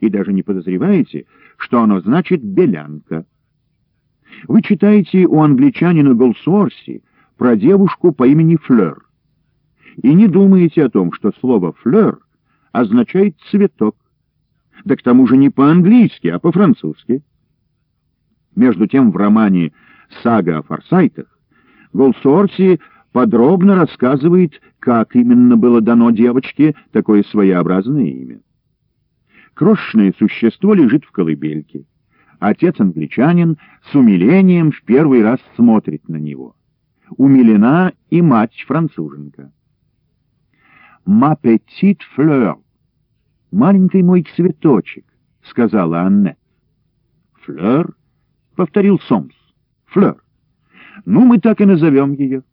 и даже не подозреваете, что оно значит «белянка». Вы читаете у англичанина Голсуорси про девушку по имени Флёр и не думаете о том, что слово «флёр» означает «цветок», да к тому же не по-английски, а по-французски. Между тем в романе «Сага о форсайтах» Голсуорси подробно рассказывает, как именно было дано девочке такое своеобразное имя. Крошечное существо лежит в колыбельке. Отец-англичанин с умилением в первый раз смотрит на него. Умилена и мать-француженка. «Ма петит флёр» — «маленький мой цветочек», — сказала Аннет. «Флёр?» — повторил Сомс. «Флёр. Ну, мы так и назовем ее».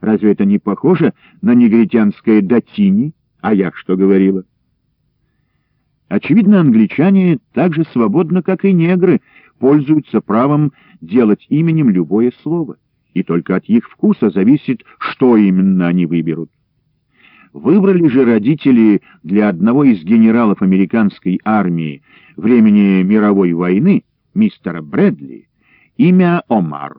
Разве это не похоже на негритянское «датини»? А я что говорила? Очевидно, англичане так же свободно, как и негры, пользуются правом делать именем любое слово, и только от их вкуса зависит, что именно они выберут. Выбрали же родители для одного из генералов американской армии времени мировой войны, мистера Брэдли, имя Омар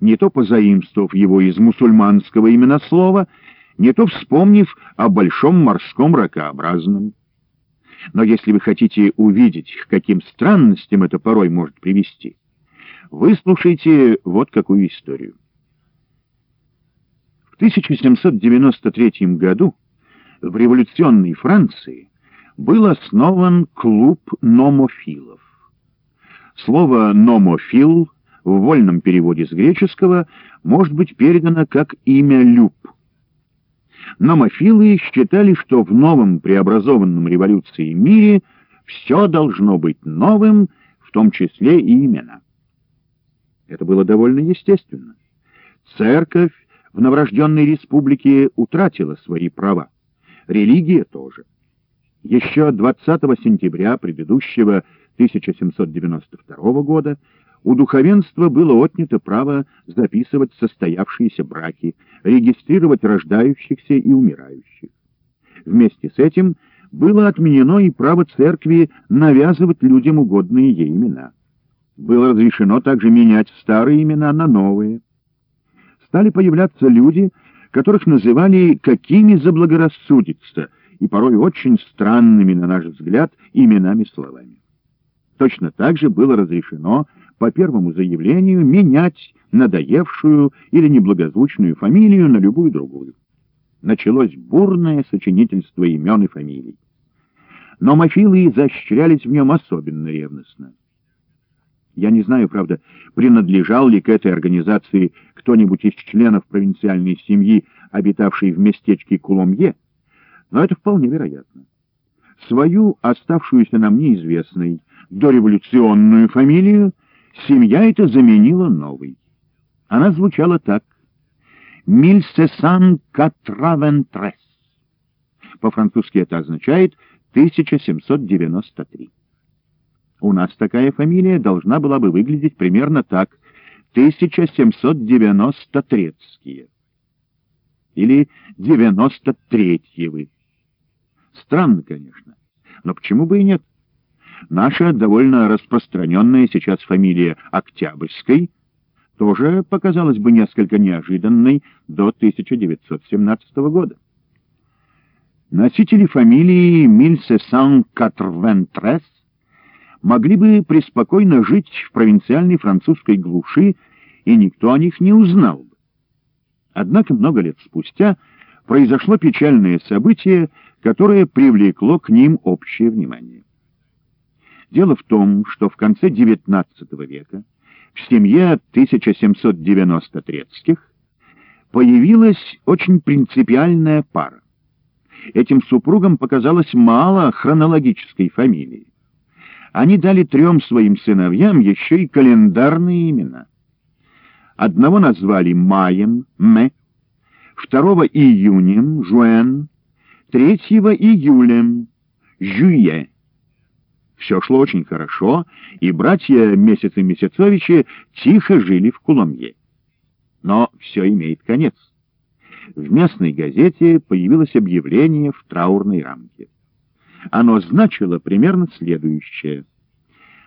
не то позаимствовав его из мусульманского именослова, не то вспомнив о большом морском ракообразном. Но если вы хотите увидеть, к каким странностям это порой может привести, выслушайте вот какую историю. В 1793 году в революционной Франции был основан клуб номофилов. Слово «номофил» в вольном переводе с греческого может быть передано как имя Люб. Номофилы считали, что в новом преобразованном революции мире все должно быть новым, в том числе и имена. Это было довольно естественно. Церковь в новорожденной республике утратила свои права. Религия тоже. Еще 20 сентября предыдущего 1792 года у духовенства было отнято право записывать состоявшиеся браки, регистрировать рождающихся и умирающих. Вместе с этим было отменено и право церкви навязывать людям угодные ей имена. Было разрешено также менять старые имена на новые. Стали появляться люди, которых называли какими заблагорассудится, и порой очень странными, на наш взгляд, именами-словами. Точно так же было разрешено по первому заявлению менять надоевшую или неблагозвучную фамилию на любую другую. Началось бурное сочинительство имен и фамилий. Но мафилы изощрялись в нем особенно ревностно. Я не знаю, правда, принадлежал ли к этой организации кто-нибудь из членов провинциальной семьи, обитавшей в местечке Куломье, но это вполне вероятно. Свою, оставшуюся нам неизвестной, дореволюционную фамилию Семья эта заменила новый. Она звучала так. «Мильсесан Катравентрес». По-французски это означает 1793. У нас такая фамилия должна была бы выглядеть примерно так. 1793-ские. Или 93-евы. Странно, конечно. Но почему бы и нет? Наша довольно распространенная сейчас фамилия Октябрьской тоже показалась бы несколько неожиданной до 1917 года. Носители фамилии Мильсе-Сан-Катрвентрес могли бы преспокойно жить в провинциальной французской глуши, и никто о них не узнал бы. Однако много лет спустя произошло печальное событие, которое привлекло к ним общее внимание. Дело в том, что в конце XIX века в семье 1793-х появилась очень принципиальная пара. Этим супругам показалось мало хронологической фамилии. Они дали трем своим сыновьям еще и календарные имена. Одного назвали Маем, Ме, второго июнем, Жуэн, третьего июлем, Жюе. Все шло очень хорошо, и братья Месяцы Месяцовичи тихо жили в Куломье. Но все имеет конец. В местной газете появилось объявление в траурной рамке. Оно значило примерно следующее —